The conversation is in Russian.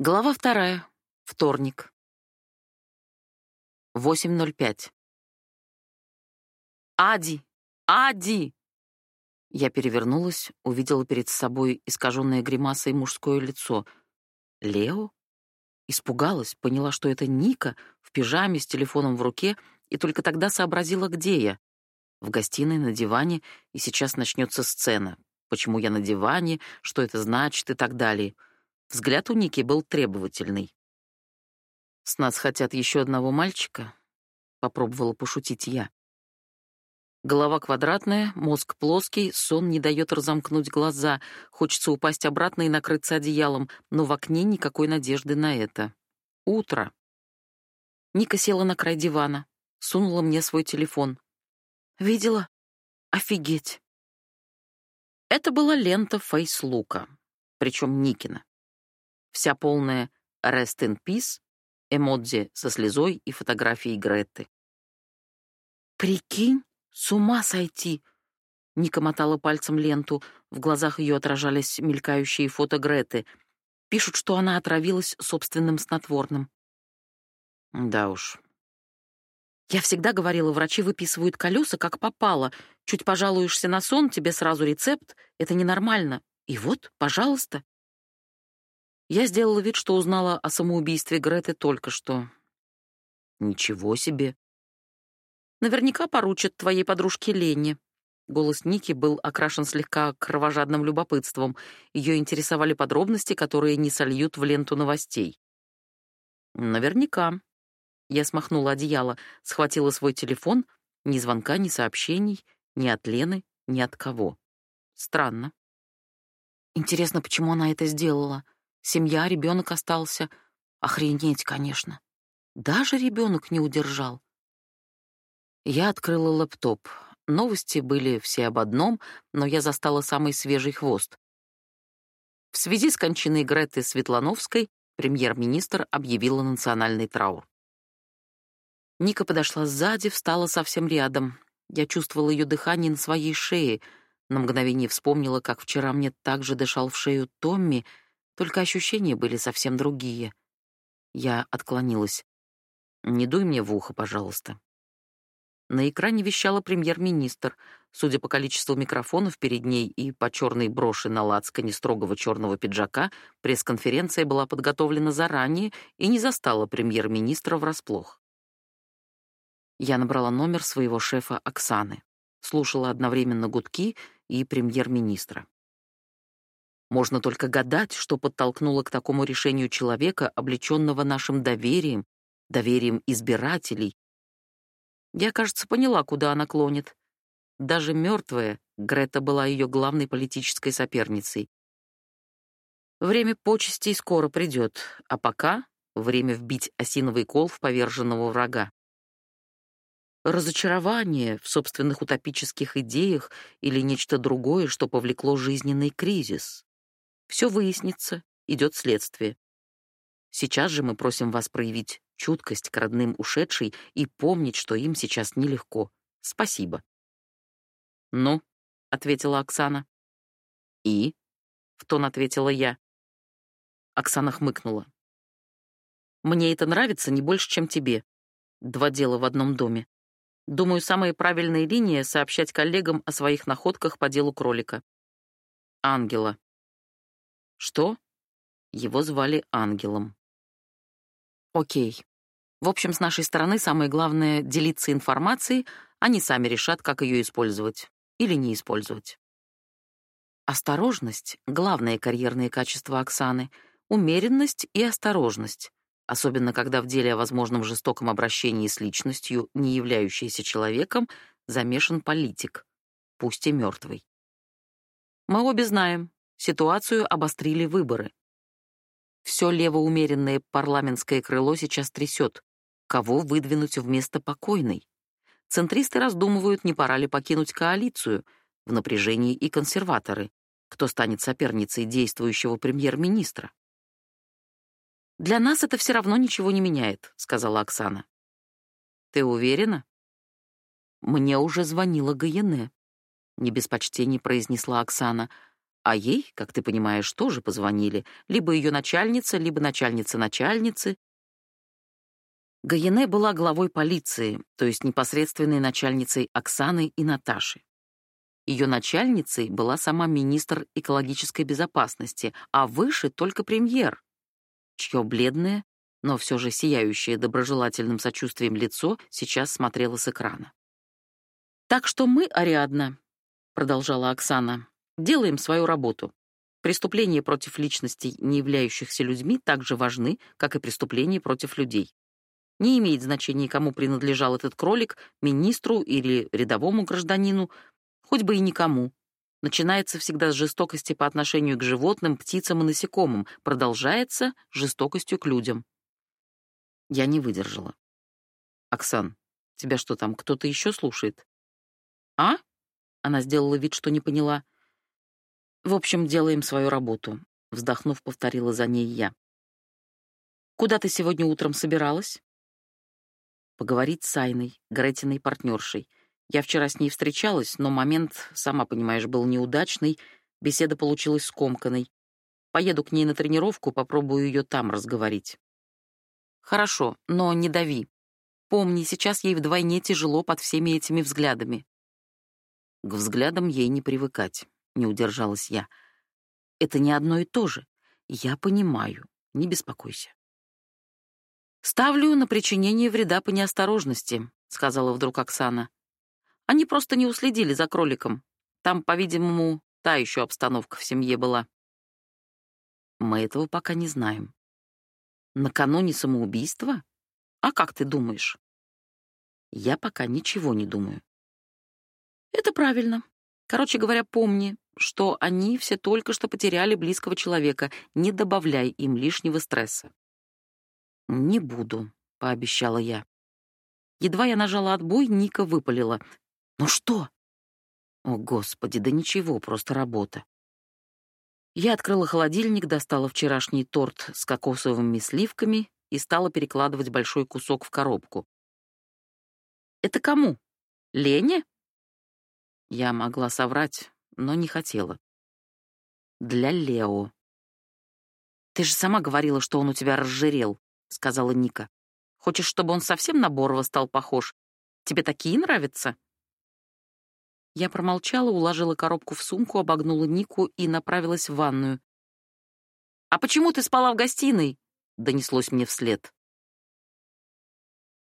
Глава вторая. Вторник. 8.05. «Ади! Ади!» Я перевернулась, увидела перед собой искаженное гримасой мужское лицо. «Лео?» Испугалась, поняла, что это Ника в пижаме с телефоном в руке, и только тогда сообразила, где я. В гостиной, на диване, и сейчас начнется сцена. Почему я на диване, что это значит и так далее. Взгляд у Ники был требовательный. «С нас хотят еще одного мальчика?» — попробовала пошутить я. Голова квадратная, мозг плоский, сон не дает разомкнуть глаза, хочется упасть обратно и накрыться одеялом, но в окне никакой надежды на это. Утро. Ника села на край дивана, сунула мне свой телефон. «Видела? Офигеть!» Это была лента фейслука, причем Никина. Вся полная «Rest in Peace», эмодзи со слезой и фотографией Греты. «Прикинь, с ума сойти!» Ника мотала пальцем ленту, в глазах ее отражались мелькающие фото Греты. Пишут, что она отравилась собственным снотворным. Да уж. Я всегда говорила, врачи выписывают колеса, как попало. Чуть пожалуешься на сон, тебе сразу рецепт. Это ненормально. И вот, пожалуйста. Я сделала вид, что узнала о самоубийстве Греты только что. Ничего себе. Наверняка поручат твоей подружке Лене. Голос Ники был окрашен слегка кровожадным любопытством. Ее интересовали подробности, которые не сольют в ленту новостей. Наверняка. Я смахнула одеяло, схватила свой телефон. Ни звонка, ни сообщений, ни от Лены, ни от кого. Странно. Интересно, почему она это сделала? Семья, ребенок остался. Охренеть, конечно. Даже ребенок не удержал. Я открыла лэптоп. Новости были все об одном, но я застала самый свежий хвост. В связи с кончиной Греты Светлановской премьер-министр объявила национальный траур. Ника подошла сзади, встала совсем рядом. Я чувствовала ее дыхание на своей шее. На мгновение вспомнила, как вчера мне также дышал в шею Томми, только ощущения были совсем другие. Я отклонилась. «Не дуй мне в ухо, пожалуйста». На экране вещала премьер-министр. Судя по количеству микрофонов перед ней и по черной броши на лацкане строгого черного пиджака, пресс-конференция была подготовлена заранее и не застала премьер-министра врасплох. Я набрала номер своего шефа Оксаны, слушала одновременно гудки и премьер-министра. Можно только гадать, что подтолкнуло к такому решению человека, облеченного нашим доверием, доверием избирателей, я, кажется, поняла, куда она клонит. Даже мертвая, Грета была ее главной политической соперницей. Время почестей скоро придет, а пока время вбить осиновый кол в поверженного врага. Разочарование в собственных утопических идеях или нечто другое, что повлекло жизненный кризис. Все выяснится, идет следствие. Сейчас же мы просим вас проявить чуткость к родным ушедшей и помнить, что им сейчас нелегко. Спасибо. «Ну», — ответила Оксана. «И?» — в тон ответила я. Оксана хмыкнула. «Мне это нравится не больше, чем тебе. Два дела в одном доме. Думаю, самая правильная линия — сообщать коллегам о своих находках по делу кролика. Ангела. Что? Его звали Ангелом. Окей. В общем, с нашей стороны самое главное — делиться информацией, они сами решат, как ее использовать или не использовать. Осторожность — главное карьерное качество Оксаны, умеренность и осторожность, особенно когда в деле о возможном жестоком обращении с личностью, не являющейся человеком, замешан политик, пусть и мертвый. Мы обе знаем, ситуацию обострили выборы. Все левоумеренное парламентское крыло сейчас трясет. Кого выдвинуть вместо покойной? Центристы раздумывают, не пора ли покинуть коалицию. В напряжении и консерваторы. Кто станет соперницей действующего премьер-министра? «Для нас это все равно ничего не меняет», — сказала Оксана. «Ты уверена?» «Мне уже звонила Гаене», — не без почтений произнесла Оксана. А ей, как ты понимаешь, тоже позвонили. Либо ее начальница, либо начальница начальницы. Гаяне была главой полиции, то есть непосредственной начальницей Оксаны и Наташи. Ее начальницей была сама министр экологической безопасности, а выше только премьер, чье бледное, но все же сияющее доброжелательным сочувствием лицо сейчас смотрело с экрана. «Так что мы, Ариадна», — продолжала Оксана, — «делаем свою работу. Преступления против личностей, не являющихся людьми, так же важны, как и преступления против людей. Не имеет значения, кому принадлежал этот кролик, министру или рядовому гражданину, хоть бы и никому. Начинается всегда с жестокости по отношению к животным, птицам и насекомым, продолжается жестокостью к людям. Я не выдержала. «Оксан, тебя что там, кто-то еще слушает?» «А?» — она сделала вид, что не поняла. «В общем, делаем свою работу», — вздохнув, повторила за ней я. «Куда ты сегодня утром собиралась?» «Поговорить с Айной, Гретиной партнершей. Я вчера с ней встречалась, но момент, сама понимаешь, был неудачный, беседа получилась скомканной. Поеду к ней на тренировку, попробую ее там разговорить. Хорошо, но не дави. Помни, сейчас ей вдвойне тяжело под всеми этими взглядами. К взглядам ей не привыкать, не удержалась я. Это не одно и то же. Я понимаю, не беспокойся. «Ставлю на причинение вреда по неосторожности», — сказала вдруг Оксана. Они просто не уследили за кроликом. Там, по-видимому, та еще обстановка в семье была. Мы этого пока не знаем. Накануне самоубийства? А как ты думаешь? Я пока ничего не думаю. Это правильно. Короче говоря, помни, что они все только что потеряли близкого человека. Не добавляй им лишнего стресса. Не буду, пообещала я. Едва я нажала отбой, Ника выпалила: «Ну что?» «О, Господи, да ничего, просто работа». Я открыла холодильник, достала вчерашний торт с кокосовыми сливками и стала перекладывать большой кусок в коробку. «Это кому? Лене?» Я могла соврать, но не хотела. «Для Лео». «Ты же сама говорила, что он у тебя разжирел», — сказала Ника. «Хочешь, чтобы он совсем на Борова стал похож? Тебе такие нравятся?» Я промолчала, уложила коробку в сумку, обогнула Нику и направилась в ванную. «А почему ты спала в гостиной?» — донеслось мне вслед.